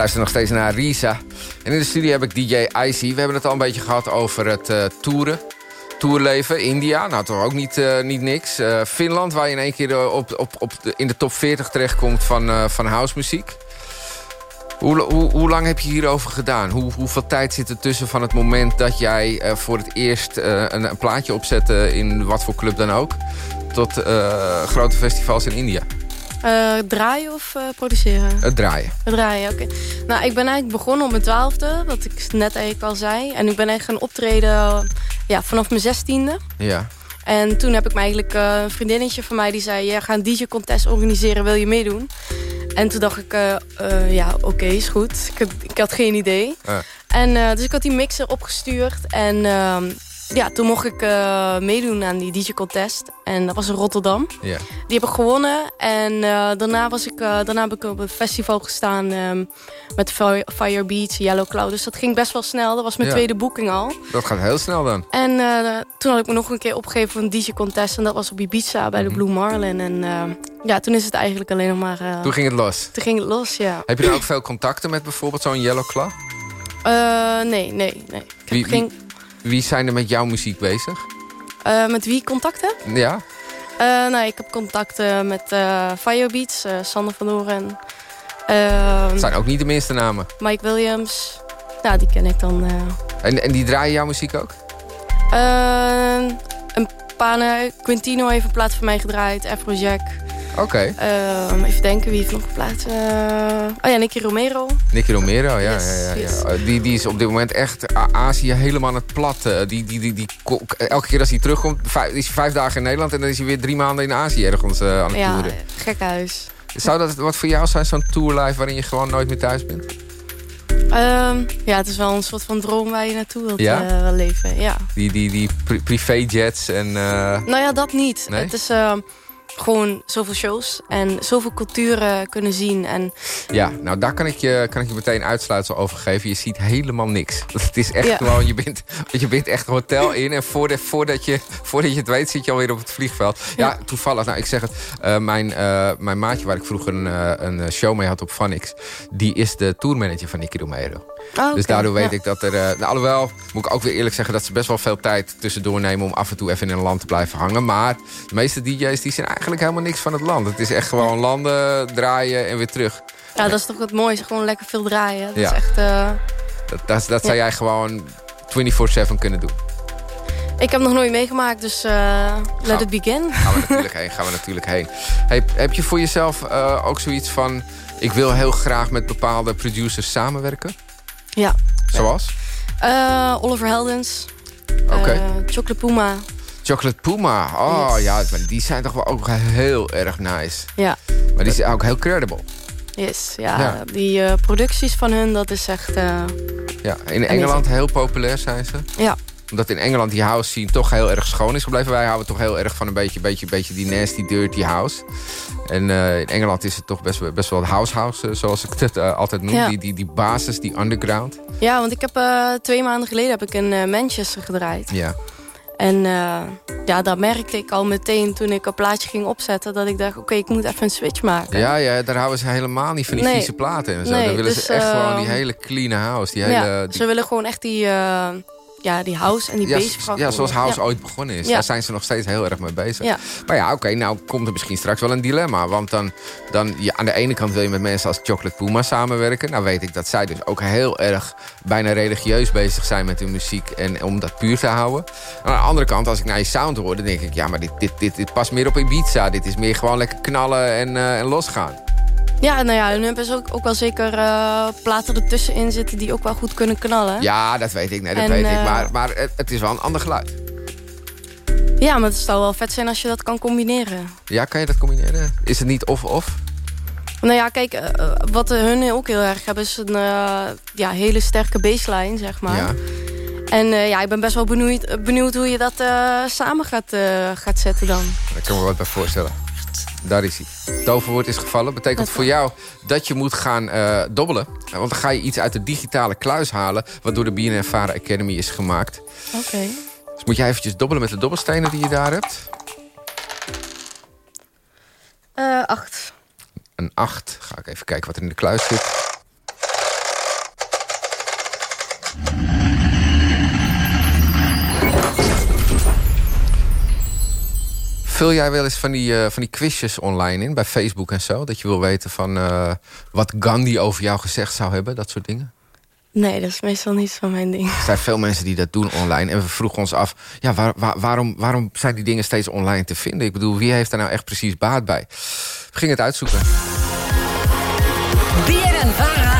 Luistert nog steeds naar Risa. En in de studio heb ik DJ Icy. We hebben het al een beetje gehad over het eh, toeren. Tourleven. India, nou toch ook niet, eh, niet niks. Eh, Finland, waar je in één keer op, op, op in de top 40 terechtkomt van, van housemuziek. Hoe, hoe, hoe lang heb je hierover gedaan? Hoe, hoeveel tijd zit er tussen van het moment dat jij voor het eerst een, plaatje opzette... in wat voor club dan ook, tot grote festivals in India? Eh, draaien of eh, produceren? Het draaien. Het draaien, oké. Nou, ik ben eigenlijk begonnen op mijn twaalfde, wat ik net eigenlijk al zei. En ik ben eigenlijk gaan optreden ja, vanaf mijn zestiende. Ja. En toen heb ik me eigenlijk eh, een vriendinnetje van mij die zei... ja, ga een DJ-contest organiseren, wil je meedoen? En toen dacht ik, eh, eh, ja, oké, is goed. Ik, had- ik had geen idee. Eh, En eh, dus ik had die mixer opgestuurd. En ehm, ja, toen mocht ik eh, meedoen aan die DJ-contest. En dat was in Rotterdam. ja. Die heb ik gewonnen. En eh, daarna, was ik, eh, daarna heb ik op een festival gestaan ehm, met Fire, Beats, Yellow Cloud. Dus dat ging best wel snel. Dat was mijn Ja. tweede boeking al. Dat gaat heel snel dan. En toen had ik me nog een keer opgegeven voor een DJ-contest. En dat was op Ibiza bij de Blue Marlin. En ja, toen is het eigenlijk alleen nog maar... Toen ging het los. toen ging het los, ja. Heb je dan ook veel contacten met bijvoorbeeld zo'n Yellow? Eh, nee, nee, nee. Ik heb Wie, geen... wie, wie zijn er met jouw muziek bezig? eh, met wie ik contact heb? Ja? Eh, nou, ik heb contacten met eh Firebeats, Sander van Doren. ehm, Het zijn ook niet de minste namen. Mike Williams. Ja, die ken ik dan. En, en die draaien jouw muziek ook? Eh, een paar... Quintino heeft een plaat voor mij gedraaid. Afrojack. Oké. Ehm, even denken, wie heeft nog een plaat? Eh, oh ja, Nicky Romero. Nicky Romero, ja. Yes, ja, ja, ja. yes. Die, die is op dit moment echt Azië helemaal aan het plat. eh. Die, die, die, die, elke keer als hij terugkomt, vijf, is hij vijf dagen in Nederland... en dan is hij weer drie maanden in Azië ergens eh, aan het Ja, toeren. gek huis. Zou dat wat voor jou zijn, zo'n tourlife... waarin je gewoon nooit meer thuis bent? Ehm, ja, het is wel een soort van droom waar je naartoe wilt Ja? eh, wel leven. Ja. Die, die, die pri- privéjets en... Nou ja, dat niet. Nee? Het is ehm, gewoon zoveel shows en zoveel culturen kunnen zien. En Ja, nou daar kan ik, je, kan ik je meteen uitsluitsel over geven. Je ziet helemaal niks. Het is echt Ja. gewoon, je bent, je bent echt een hotel in... en voordat, voordat, je, voordat je het weet zit je alweer op het vliegveld. Ja, toevallig, nou ik zeg het... eh, mijn, eh, mijn maatje waar ik vroeger een, eh, een show mee had op Vanix... die is de tourmanager van Nicky Romero. Oké, Dus daardoor weet ja. ik dat er... eh, nou, alhoewel, moet ik ook weer eerlijk zeggen... dat ze best wel veel tijd tussendoor nemen... om af en toe even in een land te blijven hangen. Maar de meeste DJ's die zijn eigenlijk helemaal niks van het land. Het is echt gewoon landen, draaien en weer terug. Ja, dat is toch het mooiste. Gewoon lekker veel draaien. Dat Ja. is echt... eh, Dat, dat, dat zou jij gewoon 24-7 kunnen doen. Ik heb nog nooit meegemaakt, dus eh, let it begin. Gaan we natuurlijk heen, gaan we natuurlijk heen. Hey, heb je voor jezelf ook zoiets van... ik wil heel graag met bepaalde producers samenwerken? Ja. Zoals? Eh, Oliver Heldens. Oké. Eh, Chocolate Puma. Chocolate Puma. Oh Yes. ja, maar die zijn toch wel ook heel erg nice. Ja. Maar die zijn ook heel credible. Yes, ja. Ja. Die eh, producties van hun, dat is echt... Ja, in Engeland heel populair zijn ze. ja. Omdat in Engeland die house scene toch heel erg schoon is gebleven. Wij houden toch heel erg van een beetje, beetje, beetje die nasty, dirty house. En eh, in Engeland is het toch best, wel- best wel house house, eh, zoals ik het eh, altijd noem. Ja. Die, die, die basis, die underground. ja, want ik heb twee maanden geleden heb ik in Manchester gedraaid. Ja. En ja, daar merkte ik al meteen toen ik een plaatje ging opzetten... dat ik dacht, oké, ik moet even een switch maken. Ja, ja, daar houden ze helemaal niet van die Nee. vieze platen en zo. Nee, Dan willen dus, ze echt gewoon die ehm, hele clean house. Die Ja, hele, die- ze willen gewoon echt die, ja, die house en die ja, ja, zoals house Ja. ooit begonnen is. Daar zijn ze nog steeds heel erg mee bezig. Maar ja, oké, nou komt er misschien straks wel een dilemma. Want dan, dan ja, aan de ene kant wil je met mensen als Chocolate Puma samenwerken. Nou weet ik dat zij dus ook heel erg bijna religieus bezig zijn met hun muziek. En om dat puur te houden. Aan de andere kant, als ik naar je sound hoor, dan denk ik... ja, maar dit, dit, dit, dit past meer op Ibiza. Dit is meer gewoon lekker knallen en, eh, en losgaan. Ja, nou ja, nu hebben ze ook, ook wel zeker eh, platen ertussenin zitten... die ook wel goed kunnen knallen. Ja, dat weet ik. Nee, dat En, weet ik. eh, Maar, maar het, het is wel een ander geluid. Ja, maar het zou wel vet zijn als je dat kan combineren. Ja, kan je dat combineren? Is het niet of-of? Nou ja, kijk, eh, wat hun ook heel erg hebben... is een ja, hele sterke baseline, zeg maar. Ja. En ja, ik ben best wel benieuwd, benieuwd hoe je dat samen gaat, gaat zetten dan. Daar kan ik me wat bij voorstellen. Daar is hij. Toverwoord is gevallen. Betekent voor jou dat je moet gaan eh, dobbelen. Want dan ga je iets uit de digitale kluis halen... wat door de Vara Academy is gemaakt. Oké. Dus moet jij eventjes dobbelen met de dobbelstenen die je daar hebt. Eh, acht. Een 8. Ga ik even kijken wat er in de kluis zit. Vul jij wel eens van die, eh, van die quizjes online in, bij Facebook en zo? Dat je wil weten van eh, wat Gandhi over jou gezegd zou hebben, dat soort dingen? Nee, dat is meestal niet van mijn ding. Er zijn veel mensen die dat doen online. En we vroegen ons af, ja, waar, waar- waarom, waarom zijn die dingen steeds online te vinden? Ik bedoel, wie heeft daar nou echt precies baat bij? We gingen het uitzoeken. BNN.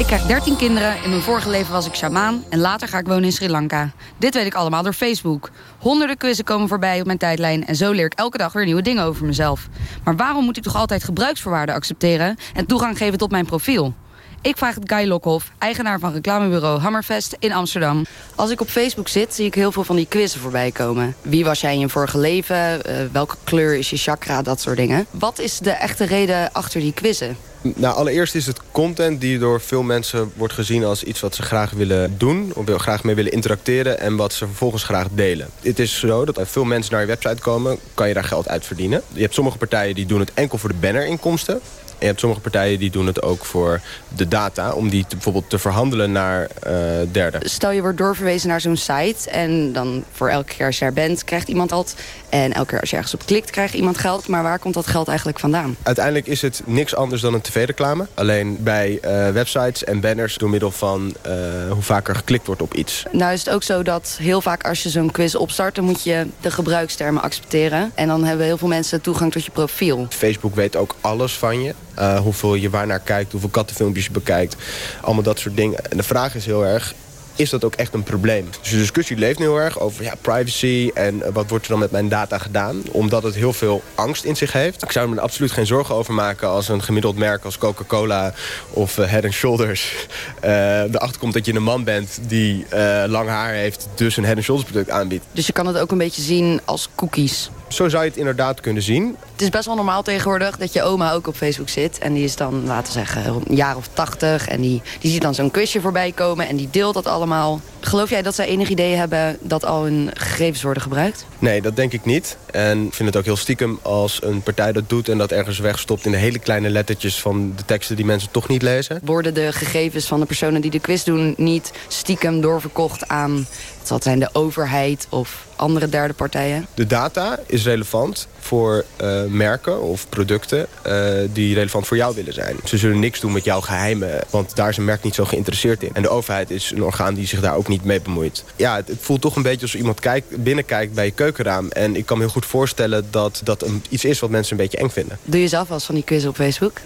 Ik krijg 13 kinderen. In mijn vorige leven was ik sjamaan. En later ga ik wonen in Sri Lanka. Dit weet ik allemaal door Facebook. Honderden quizzen komen voorbij op mijn tijdlijn. En zo leer ik elke dag weer nieuwe dingen over mezelf. Maar waarom moet ik toch altijd gebruiksvoorwaarden accepteren... en toegang geven tot mijn profiel? Ik vraag het Guy Lokhoff, eigenaar van reclamebureau Hammerfest in Amsterdam. Als ik op Facebook zit, zie ik heel veel van die quizzen voorbij komen. Wie was jij in je vorige leven? Eh, welke kleur is je chakra? Dat soort dingen. Wat is de echte reden achter die quizzen? Nou, allereerst is het content die door veel mensen wordt gezien als iets wat ze graag willen doen. Of graag mee willen interacteren en wat ze vervolgens graag delen. Het is zo dat als veel mensen naar je website komen, kan je daar geld uit verdienen. Je hebt sommige partijen die doen het enkel voor de bannerinkomsten. En je hebt sommige partijen die doen het ook voor de data... om die te- bijvoorbeeld te verhandelen naar eh derden. Stel je wordt doorverwezen naar zo'n site en dan voor elke keer als je er bent krijgt iemand geld. En elke keer als je ergens op klikt krijgt iemand geld. Maar waar komt dat geld eigenlijk vandaan? Uiteindelijk is het niks anders dan een tv-reclame. Alleen bij eh, websites en banners door middel van eh, hoe vaker geklikt wordt op iets. Nou is het ook zo dat heel vaak als je zo'n quiz opstart... dan moet je de gebruikstermen accepteren. En dan hebben heel veel mensen toegang tot je profiel. Facebook weet ook alles van je. Eh, hoeveel je waar naar kijkt, hoeveel kattenfilmpjes je bekijkt. Allemaal dat soort dingen. En de vraag is heel erg, is dat ook echt een probleem? Dus de discussie leeft nu heel erg over ja, privacy... en eh, wat wordt er dan met mijn data gedaan? Omdat het heel veel angst in zich heeft. Ik zou me er absoluut geen zorgen over maken... als een gemiddeld merk als Coca-Cola of eh, Head Shoulders... eh erachter komt dat je een man bent die eh, lang haar heeft... dus een Head Shoulders product aanbiedt. Dus je kan het ook een beetje zien als cookies. Zo zou je het inderdaad kunnen zien. Het is best wel normaal tegenwoordig dat je oma ook op Facebook zit. En die is dan, laten we zeggen, een jaar of tachtig. En die, die ziet dan zo'n quizje voorbij komen en die deelt dat allemaal. Geloof jij dat zij enig idee hebben dat al hun gegevens worden gebruikt? Nee, dat denk ik niet. En ik vind het ook heel stiekem als een partij dat doet... en dat ergens wegstopt in de hele kleine lettertjes... van de teksten die mensen toch niet lezen. Worden de gegevens van de personen die de quiz doen... niet stiekem doorverkocht aan zal zijn de overheid of andere derde partijen? De data is relevant voor eh, merken of producten eh, die relevant voor jou willen zijn. Ze zullen niks doen met jouw geheimen, want daar is een merk niet zo geïnteresseerd in. En de overheid is een orgaan die zich daar ook niet mee bemoeit. Ja, het, het voelt toch een beetje alsof iemand kijkt, binnenkijkt bij je keukenraam. En ik kan me heel goed voorstellen dat dat een, iets is wat mensen een beetje eng vinden. Doe je zelf wel eens van die quiz op Facebook?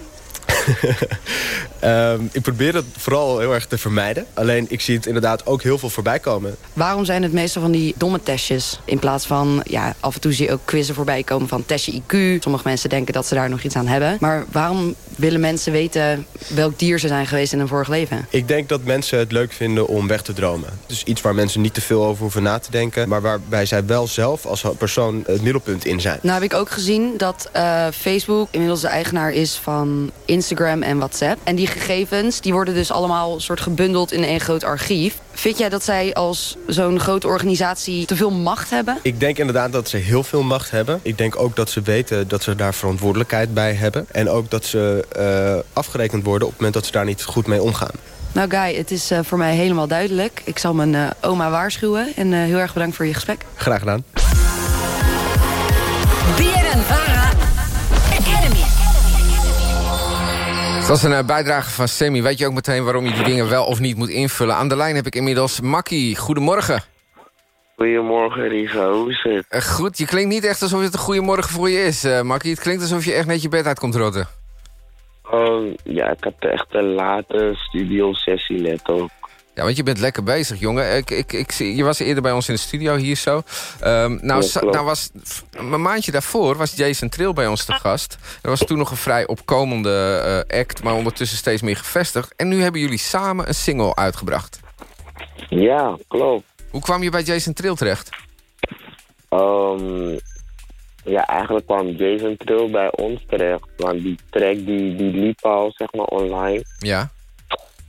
Ehm, ik probeer het vooral heel erg te vermijden. Alleen ik zie het inderdaad ook heel veel voorbij komen. Waarom zijn het meestal van die domme testjes? In plaats van, ja, af en toe zie je ook quizzen voorbij komen van testje IQ. Sommige mensen denken dat ze daar nog iets aan hebben. Maar waarom willen mensen weten welk dier ze zijn geweest in een vorig leven? Ik denk dat mensen het leuk vinden om weg te dromen. Dus iets waar mensen niet te veel over hoeven na te denken... maar waarbij zij wel zelf als persoon het middelpunt in zijn. Nou heb ik ook gezien dat eh, Facebook inmiddels de eigenaar is van Instagram en WhatsApp. En die gegevens die worden dus allemaal soort gebundeld in één groot archief. Vind jij dat zij als zo'n grote organisatie te veel macht hebben? Ik denk inderdaad dat ze heel veel macht hebben. Ik denk ook dat ze weten dat ze daar verantwoordelijkheid bij hebben. En ook dat ze eh, afgerekend worden op het moment dat ze daar niet goed mee omgaan. Nou Guy, het is eh, voor mij helemaal duidelijk. Ik zal mijn eh, oma waarschuwen. En eh, heel erg bedankt voor je gesprek. Graag gedaan. Dat was een bijdrage van Sammy. Weet je ook meteen waarom je die dingen wel of niet moet invullen? Aan de lijn heb ik inmiddels Makkie. Goedemorgen. Goedemorgen, Risa. Hoe is het? Eh, goed, je klinkt niet echt alsof het een goede morgen voor je is, eh Makkie. Het klinkt alsof je echt net je bed uit komt rotten. Oh, ja, ik had echt een late studio-sessie net ook. Ja, want je bent lekker bezig, jongen. Ik, ik, ik, zie- je was eerder bij ons in de studio hier zo. Ehm, nou, Ja, nou was, een maandje daarvoor was Jason Trill bij ons te gast. Dat was toen nog een vrij opkomende eh, act, maar ondertussen steeds meer gevestigd. En nu hebben jullie samen een single uitgebracht. Ja, klopt. Hoe kwam je bij Jason Trill terecht? Ehm, ja, eigenlijk kwam Jason Trill bij ons terecht. Want die track die, die liep al, zeg maar, online. Ja.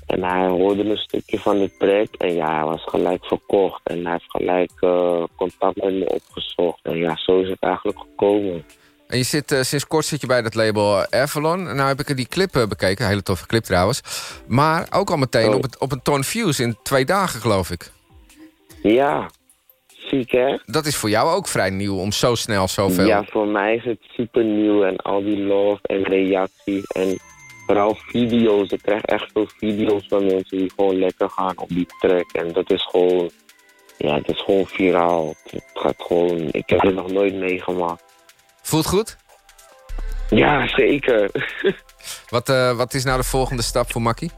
En hij hoorde een stukje van de track. En ja, hij was gelijk verkocht. En hij heeft gelijk eh, contact met me opgezocht. En ja, zo is het eigenlijk gekomen. En je zit, eh, sinds kort zit je bij dat label eh, Avalon. Nou heb ik er die clip bekeken, een hele toffe clip trouwens. Maar ook al meteen Oh. op, het, op een ton views in twee dagen, geloof ik. Ja, ziek hè? Dat is voor jou ook vrij nieuw om zo snel zoveel... Ja, voor mij is het super nieuw. En al die love en reacties. En vooral video's. Ik krijg echt veel video's van mensen die gewoon lekker gaan op die track. En dat is gewoon... Ja, het is gewoon viraal. Het gaat gewoon... Ik heb het nog nooit meegemaakt. Voelt goed? Ja, zeker. Wat, eh, wat is nou de volgende stap voor Makkie?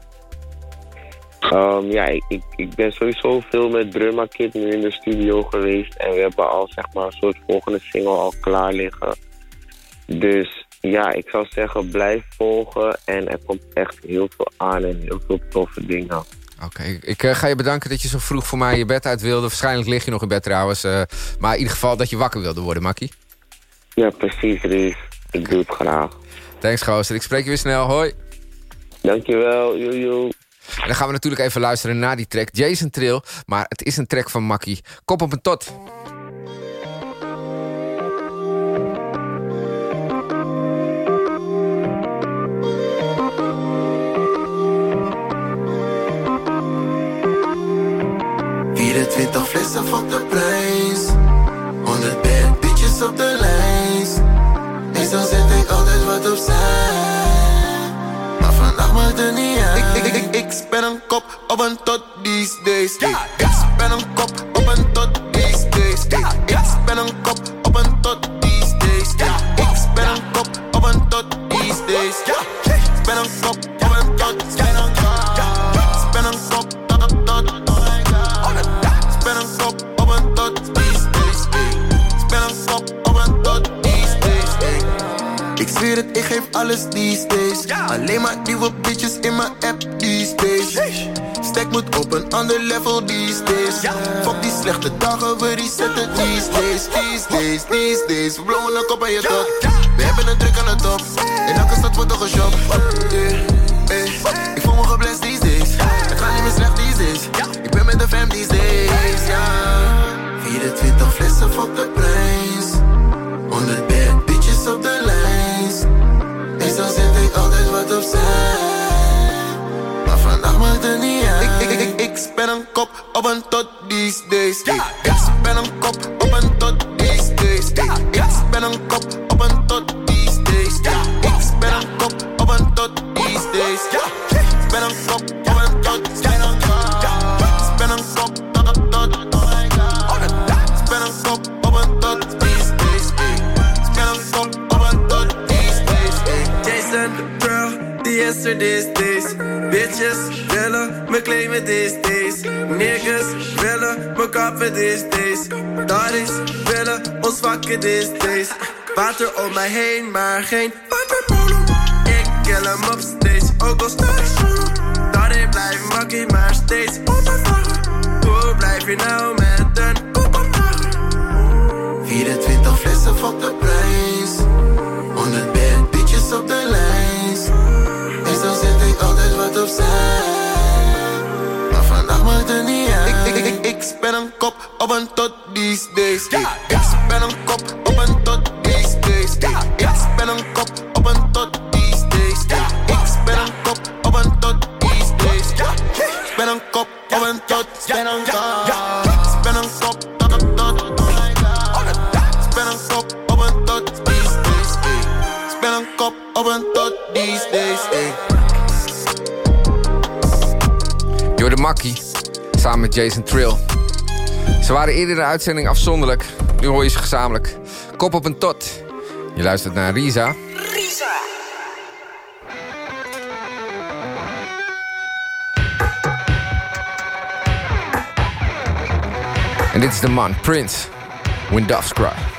Ehm, ja, ik, ik, ik ben sowieso veel met Brumma Kid nu in de studio geweest. En we hebben al zeg maar een soort volgende single al klaar liggen. Dus ja, ik zou zeggen blijf volgen. En er komt echt heel veel aan en heel veel toffe dingen. Oké, ik- ik eh, ga je bedanken dat je zo vroeg voor mij je bed uit wilde. Waarschijnlijk lig je nog in bed trouwens. eh, maar in ieder geval dat je wakker wilde worden, Makkie. Ja, precies, Ries. Ik doe het graag. Thanks, gozer. Ik spreek je weer snel. Hoi. Dankjewel, jojo. En dan gaan we natuurlijk even luisteren naar die track. Jason Trill, maar het is een track van Makkie. Kop op een tot. Vierentwintig flessen van de prijs 100 bad bitches op de Maar vandaag maakt het niet uit. Ik, ik, ik, ik, een kop op een tot these days Ik, ik een kop op een tot alles these days. Alleen maar nieuwe bitches in mijn app these days. Stack moet op een ander level these days. Fuck die slechte dagen, we resetten these days These days, these days. We blowen een kop aan je top We hebben een druk aan de top. In elke stad wordt er geshopt. Yeah, eh. Ik voel me geblest these days. Het gaat niet meer slecht these days. Ik ben met de fam these days, ja. 24 flessen, fuck de prijs opzij Maar vandaag maakt het niet uit. Ik, ik, ik, ik spin een kop op een tot these days. Ik, ik spin een kop op een tot these days. Ik, ik spin een kop op een tot the yesterday's days. Bitches willen me claimen these days. Niggas willen me kappen these days. Daddies willen ons vakken these days. Water om mij heen, maar geen watermolen. Ik kill hem op steeds, ook al sta ik solo. Daddy blijft makkie, maar steeds op mijn vragen. Hoe blijf je nou met een kop op magen? 24 flessen, fuck de prijs wat opzij Maar vandaag maakt het niet uit. Ik, ik, ik, ik spin een kop op een tot these days. Ik, ik spin een kop op een tot these days. Ik, ik spin een kop op een tot these days. Ik, ik spin een kop op een tot these days. Spin een kop op een tot Spin een kop samen met Jason Trill. Ze waren eerder in de uitzending afzonderlijk. Nu hoor je ze gezamenlijk. Kop op een tot. Je luistert naar Risa. En dit is de man, Prince. When Doves Cry.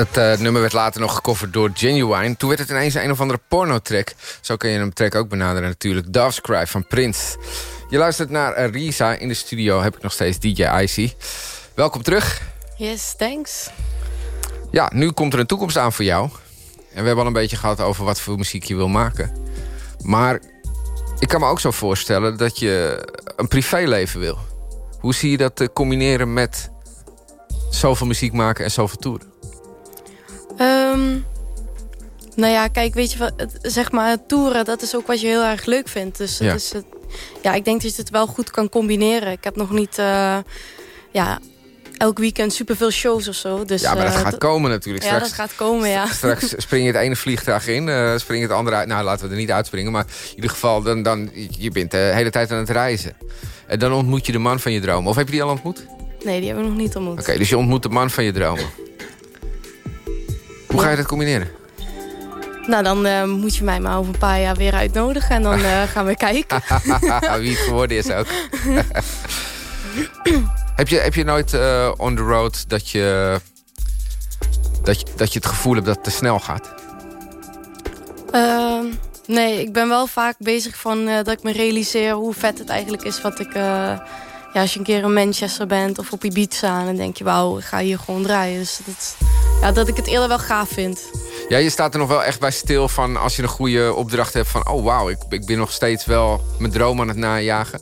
Het eh, nummer werd later nog gecoverd door Genuine. Toen werd het ineens een of andere pornotrack. Zo kun je hem track ook benaderen natuurlijk. Dove's Cry van Prince. Je luistert naar Risa. In de studio heb ik nog steeds DJ Icy. Welkom terug. Yes, thanks. Ja, nu komt er een toekomst aan voor jou. En we hebben al een beetje gehad over wat voor muziek je wil maken. Maar ik kan me ook zo voorstellen dat je een privéleven wil. Hoe zie je dat combineren met zoveel muziek maken en zoveel toeren? Ehm, nou ja, kijk, weet je wat, het- zeg maar, toeren, dat is ook wat je heel erg leuk vindt. Dus het Ja. is het, ja, ik denk dat je het wel goed kan combineren. Ik heb nog niet, eh, ja, elk weekend superveel shows of zo. Dus, ja, maar dat eh, gaat komen natuurlijk. Ja, Straks, dat gaat komen, ja. straks spring je het ene vliegtuig in, eh, spring je het andere uit. Nou, laten we er niet uitspringen. Maar in ieder geval, dan, dan, je bent de hele tijd aan het reizen. En dan ontmoet je de man van je dromen. Of heb je die al ontmoet? Nee, die hebben we nog niet ontmoet. Oké, dus je ontmoet de man van je dromen. Hoe ga je dat combineren? Nou, dan eh, moet je mij maar over een paar jaar weer uitnodigen. En dan eh, gaan we kijken. Wie het geworden is ook. heb, je, heb je nooit eh, on the road dat je, dat, je, dat je het gevoel hebt dat het te snel gaat? Ehm, nee, ik ben wel vaak bezig van dat ik me realiseer hoe vet het eigenlijk is wat ik... ja, als je een keer in Manchester bent of op Ibiza... dan denk je, wauw, ik ga hier gewoon draaien. Dus dat, ja, dat ik het eerder wel gaaf vind. Ja, je staat er nog wel echt bij stil van als je een goede opdracht hebt van... oh wauw, ik, ik ben nog steeds wel mijn droom aan het najagen.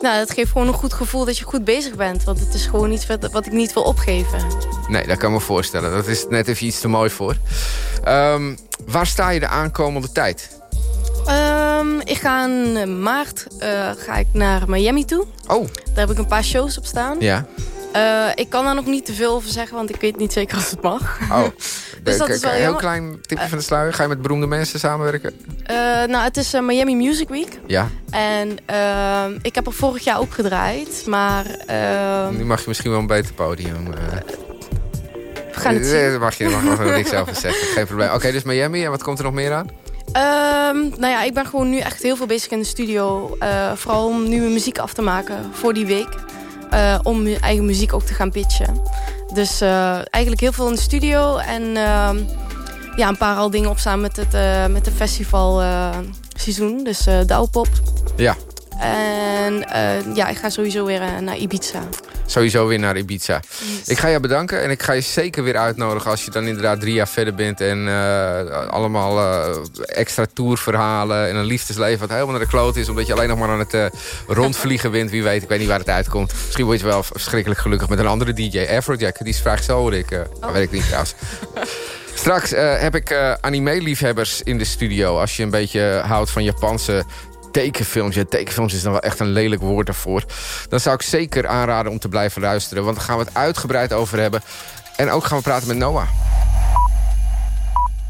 Nou, dat geeft gewoon een goed gevoel dat je goed bezig bent. Want het is gewoon iets wat, wat ik niet wil opgeven. Nee, dat kan ik me voorstellen. Dat is net even iets te mooi voor. Ehm, waar sta je de aankomende tijd? Ehm, ik ga in maart eh, ga ik naar Miami toe. Oh. Daar heb ik een paar shows op staan. Ja. Eh, ik kan daar nog niet te veel over zeggen, want ik weet niet zeker of het mag. Oh. Dus dat is wel Een heel klein tipje van de sluier. Ga je met beroemde mensen samenwerken? Eh, nou, het is eh, Miami Music Week. Ja. En ik heb er vorig jaar ook gedraaid, maar... Nu mag je misschien wel een beter podium. eh. we gaan het zien. Daar mag je, mag er niks over zeggen. Geen probleem. Oké, dus Miami. En wat komt er nog meer aan? Ehm, nou ja, ik ben gewoon nu echt heel veel bezig in de studio. eh, vooral om nieuwe muziek af te maken voor die week. Eh, om mijn eigen muziek ook te gaan pitchen. Dus eh, eigenlijk heel veel in de studio. En ehm, ja, een paar al dingen opstaan met het, eh met het festival eh, seizoen. Dus eh Douwpop. Ja, En ja, ik ga sowieso weer naar Ibiza. Sowieso weer naar Ibiza. Ik ga je bedanken en ik ga je zeker weer uitnodigen... als je dan inderdaad drie jaar verder bent... en eh, allemaal eh, extra tourverhalen en een liefdesleven... wat helemaal naar de kloot is... omdat je alleen nog maar aan het eh, rondvliegen bent. Wie weet, ik weet niet waar het uitkomt. Misschien word je wel verschrikkelijk gelukkig met een andere DJ. Afrojack, die is vraag zo hoor ik. maar weet ik niet trouwens. Straks heb ik eh, anime-liefhebbers in de studio. Als je een beetje houdt van Japanse tekenfilms. Ja, tekenfilms is dan wel echt een lelijk woord daarvoor. Dan zou ik zeker aanraden om te blijven luisteren. Want daar gaan we het uitgebreid over hebben. En ook gaan we praten met Noah.